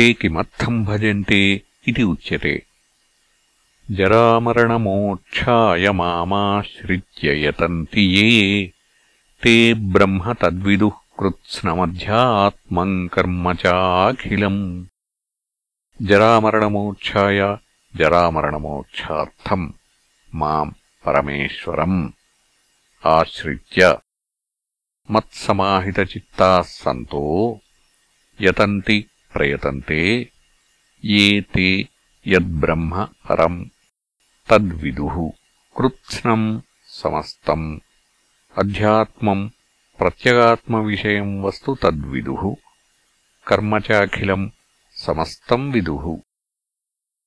ते किमर्थम् भजन्ते इति उच्यते जरामरणमोक्षाय मामाश्रित्य यतन्ति ये ते ब्रह्म तद्विदुः कृत्स्नमध्यात्मम् कर्म चाखिलम् जरामरणमोक्षाय जरामरणमोक्षार्थम् माम् परमेश्वरम् आश्रित्य मत्समाहितचित्ताः सन्तो यतन्ति प्रयतन्ते ये ते यद्ब्रह्म परम् तद्विदुः कृत्स्नम् समस्तम् अध्यात्मम् प्रत्यगात्मविषयम् वस्तु तद्विदुः कर्म च अखिलम् समस्तम् विदुः